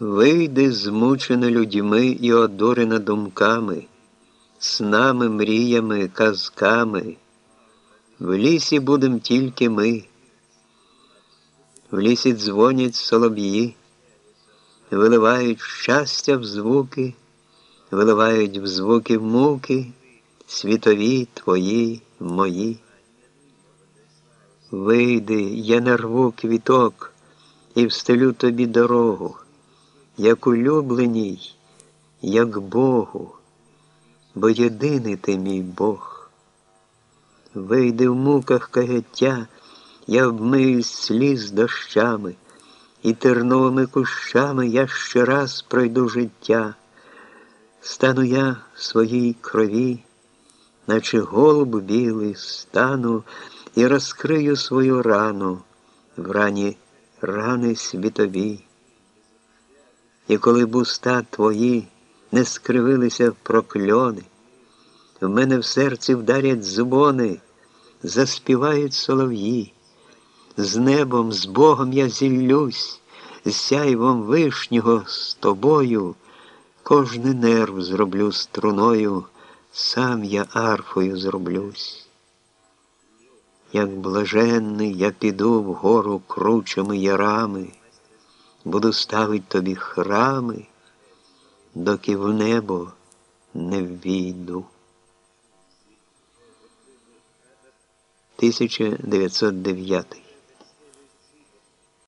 Вийди, змучена людьми і одурена думками, снами, мріями, казками. В лісі будем тільки ми. В лісі дзвонять солов'ї, виливають щастя в звуки, виливають в звуки муки, світові твої, мої. Вийди, я нарву квіток і встелю тобі дорогу як улюбленій, як Богу, бо єдиний ти мій Бог. Вийди в муках каяття, я обмиюсь сліз дощами, і терновими кущами я ще раз пройду життя. Стану я в своїй крові, наче голуб білий, стану і розкрию свою рану в рані рани світові. І коли б уста твої не скривилися в прокльони, в мене в серці вдарять зубони, заспівають солов'ї, з небом, з Богом я зіллюсь, з сяйвом вишнього з тобою, кожний нерв зроблю струною, сам я арфою зроблюсь. Як блаженний я піду вгору кручими ярами буду ставить тобі храми, доки в небо не ввійду. 1909